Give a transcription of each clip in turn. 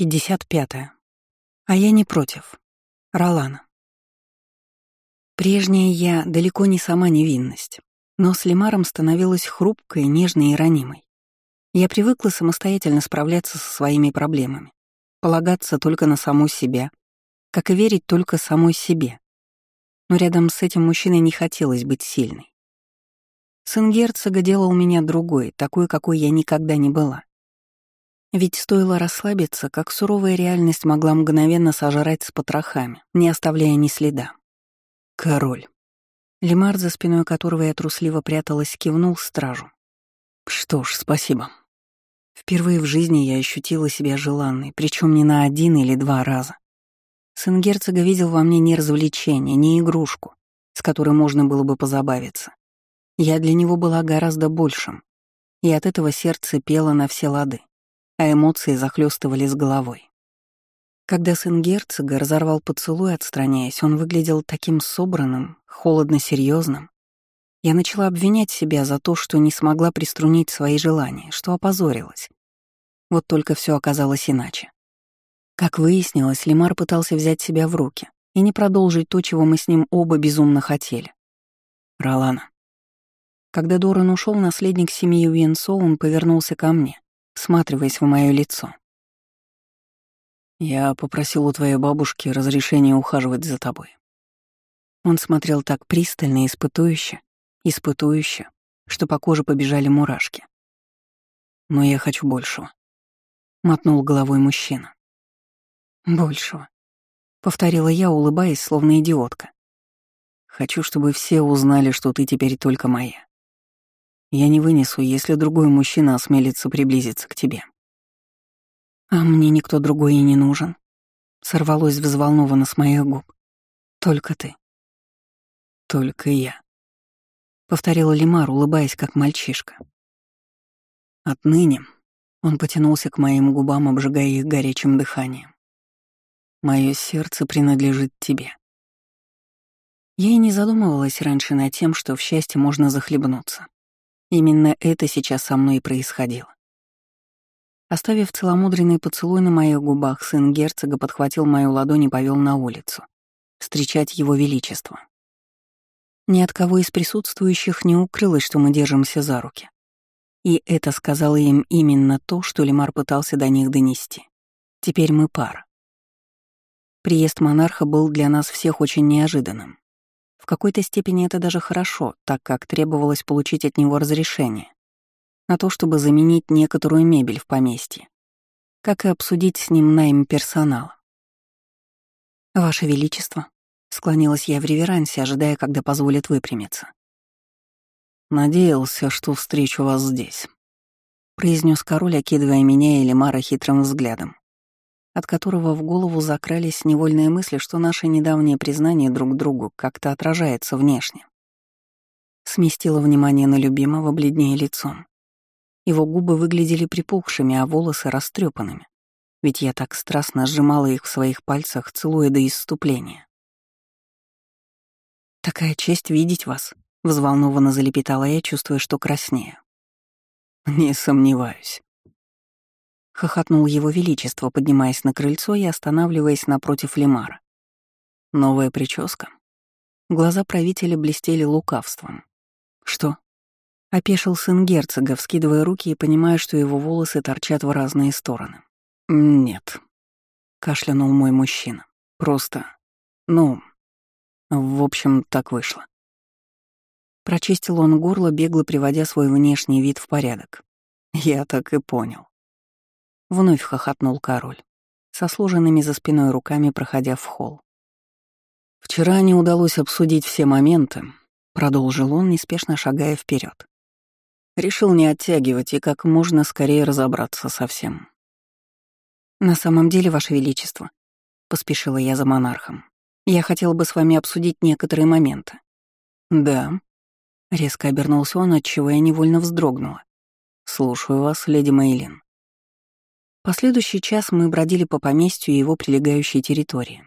55. -е. А я не против. Ролана. Прежняя я далеко не сама невинность, но с Лимаром становилась хрупкой, нежной и ранимой. Я привыкла самостоятельно справляться со своими проблемами, полагаться только на саму себя, как и верить только самой себе. Но рядом с этим мужчиной не хотелось быть сильной. Сын герцога делал меня другой, такой, какой я никогда не была. Ведь стоило расслабиться, как суровая реальность могла мгновенно сожрать с потрохами, не оставляя ни следа. «Король». Лемар, за спиной которого я трусливо пряталась, кивнул стражу. «Что ж, спасибо». Впервые в жизни я ощутила себя желанной, причем не на один или два раза. Сын герцога видел во мне не развлечение, не игрушку, с которой можно было бы позабавиться. Я для него была гораздо большим, и от этого сердце пело на все лады а эмоции захлестывали с головой. Когда сын герцога разорвал поцелуй, отстраняясь, он выглядел таким собранным, холодно серьезным. Я начала обвинять себя за то, что не смогла приструнить свои желания, что опозорилась. Вот только все оказалось иначе. Как выяснилось, Лимар пытался взять себя в руки и не продолжить то, чего мы с ним оба безумно хотели. Ролана. Когда Доран ушел, наследник семьи Уинсо, он повернулся ко мне всматриваясь в мое лицо. «Я попросил у твоей бабушки разрешения ухаживать за тобой». Он смотрел так пристально и испытующе, испытующе, что по коже побежали мурашки. «Но я хочу большего», — мотнул головой мужчина. «Большего», — повторила я, улыбаясь, словно идиотка. «Хочу, чтобы все узнали, что ты теперь только моя. Я не вынесу, если другой мужчина осмелится приблизиться к тебе. А мне никто другой и не нужен. Сорвалось взволнованно с моих губ. Только ты. Только я. Повторила Лимар, улыбаясь, как мальчишка. Отныне он потянулся к моим губам, обжигая их горячим дыханием. Мое сердце принадлежит тебе. Я и не задумывалась раньше над тем, что в счастье можно захлебнуться. Именно это сейчас со мной и происходило. Оставив целомудренный поцелуй на моих губах, сын герцога подхватил мою ладонь и повел на улицу, встречать его величество. Ни от кого из присутствующих не укрылось, что мы держимся за руки. И это сказало им именно то, что Лемар пытался до них донести. Теперь мы пара. Приезд монарха был для нас всех очень неожиданным. В какой-то степени это даже хорошо, так как требовалось получить от него разрешение на то, чтобы заменить некоторую мебель в поместье, как и обсудить с ним найм персонала. «Ваше Величество», — склонилась я в реверансе, ожидая, когда позволит выпрямиться. «Надеялся, что встречу вас здесь», — произнес король, окидывая меня и Лемара хитрым взглядом от которого в голову закрались невольные мысли, что наше недавнее признание друг другу как-то отражается внешне. Сместила внимание на любимого, бледнее лицом. Его губы выглядели припухшими, а волосы растрепанными, ведь я так страстно сжимала их в своих пальцах, целуя до исступления. «Такая честь видеть вас», — взволнованно залепетала я, чувствуя, что краснею. «Не сомневаюсь», хохотнул его величество, поднимаясь на крыльцо и останавливаясь напротив Лемара. Новая прическа. Глаза правителя блестели лукавством. Что? Опешил сын герцога, вскидывая руки и понимая, что его волосы торчат в разные стороны. «Нет», — кашлянул мой мужчина. «Просто... ну... в общем, так вышло». Прочистил он горло, бегло приводя свой внешний вид в порядок. Я так и понял. Вновь хохотнул король, со сложенными за спиной руками проходя в холл. «Вчера не удалось обсудить все моменты», — продолжил он, неспешно шагая вперед. Решил не оттягивать и как можно скорее разобраться со всем. «На самом деле, Ваше Величество», — поспешила я за монархом, «я хотела бы с вами обсудить некоторые моменты». «Да», — резко обернулся он, отчего я невольно вздрогнула. «Слушаю вас, леди Мейлин». Последующий час мы бродили по поместью и его прилегающей территории.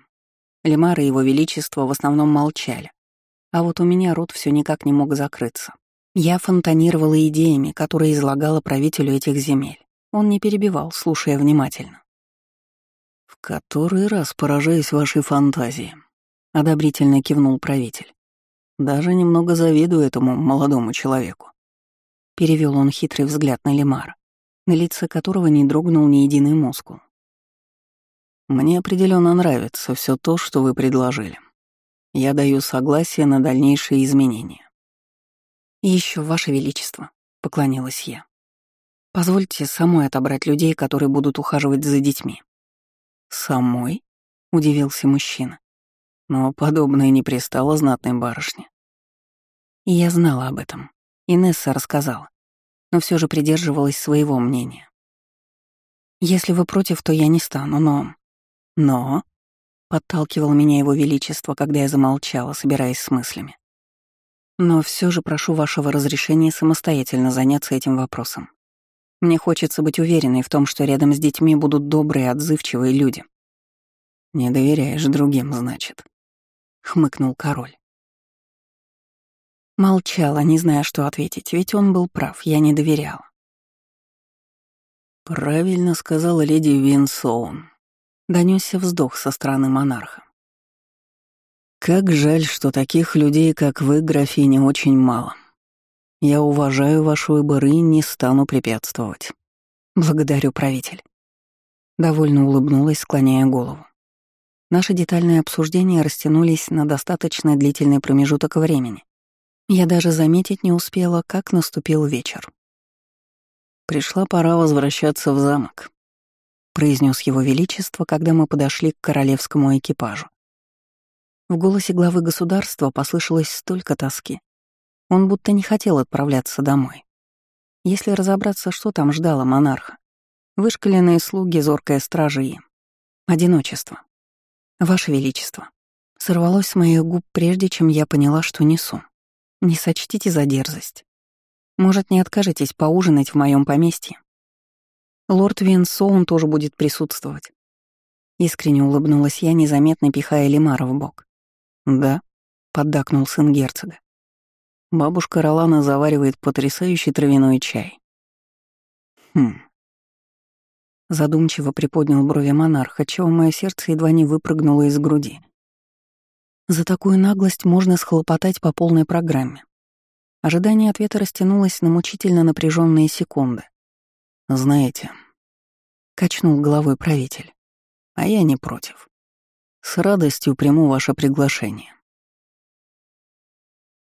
Лемар и его величество в основном молчали, а вот у меня рот все никак не мог закрыться. Я фонтанировала идеями, которые излагала правителю этих земель. Он не перебивал, слушая внимательно. «Который раз поражаюсь вашей фантазии», — одобрительно кивнул правитель. «Даже немного завидую этому молодому человеку». Перевел он хитрый взгляд на Лемара, на лице которого не дрогнул ни единый мускул. «Мне определенно нравится все то, что вы предложили. Я даю согласие на дальнейшие изменения». «И еще, Ваше Величество», — поклонилась я. «Позвольте самой отобрать людей, которые будут ухаживать за детьми». «Самой?» — удивился мужчина. Но подобное не пристало знатной барышне. И я знала об этом. Инесса рассказала, но все же придерживалась своего мнения. «Если вы против, то я не стану, но...» «Но...» — подталкивал меня его величество, когда я замолчала, собираясь с мыслями. «Но все же прошу вашего разрешения самостоятельно заняться этим вопросом. Мне хочется быть уверенной в том, что рядом с детьми будут добрые, отзывчивые люди». «Не доверяешь другим, значит», — хмыкнул король. Молчала, не зная, что ответить, ведь он был прав, я не доверяла. «Правильно сказала леди Винсоун», — донесся вздох со стороны монарха. «Как жаль, что таких людей, как вы, графиня, очень мало. Я уважаю ваш выбор и не стану препятствовать». «Благодарю, правитель». Довольно улыбнулась, склоняя голову. Наши детальные обсуждения растянулись на достаточно длительный промежуток времени, я даже заметить не успела, как наступил вечер. «Пришла пора возвращаться в замок», — произнес его величество, когда мы подошли к королевскому экипажу. В голосе главы государства послышалось столько тоски. Он будто не хотел отправляться домой. Если разобраться, что там ждало монарха. Вышкаленные слуги, зоркая стража и... Одиночество. Ваше Величество. Сорвалось с моих губ, прежде чем я поняла, что несу. Не сочтите за дерзость. Может, не откажетесь поужинать в моем поместье? Лорд Винсоун тоже будет присутствовать. Искренне улыбнулась я, незаметно пихая Лимара в бок. «Да», — поддакнул сын герцога. «Бабушка Ролана заваривает потрясающий травяной чай». «Хм». Задумчиво приподнял брови монарха, чего мое сердце едва не выпрыгнуло из груди. За такую наглость можно схлопотать по полной программе. Ожидание ответа растянулось на мучительно напряженные секунды. «Знаете», — качнул головой правитель, — «а я не против. С радостью приму ваше приглашение.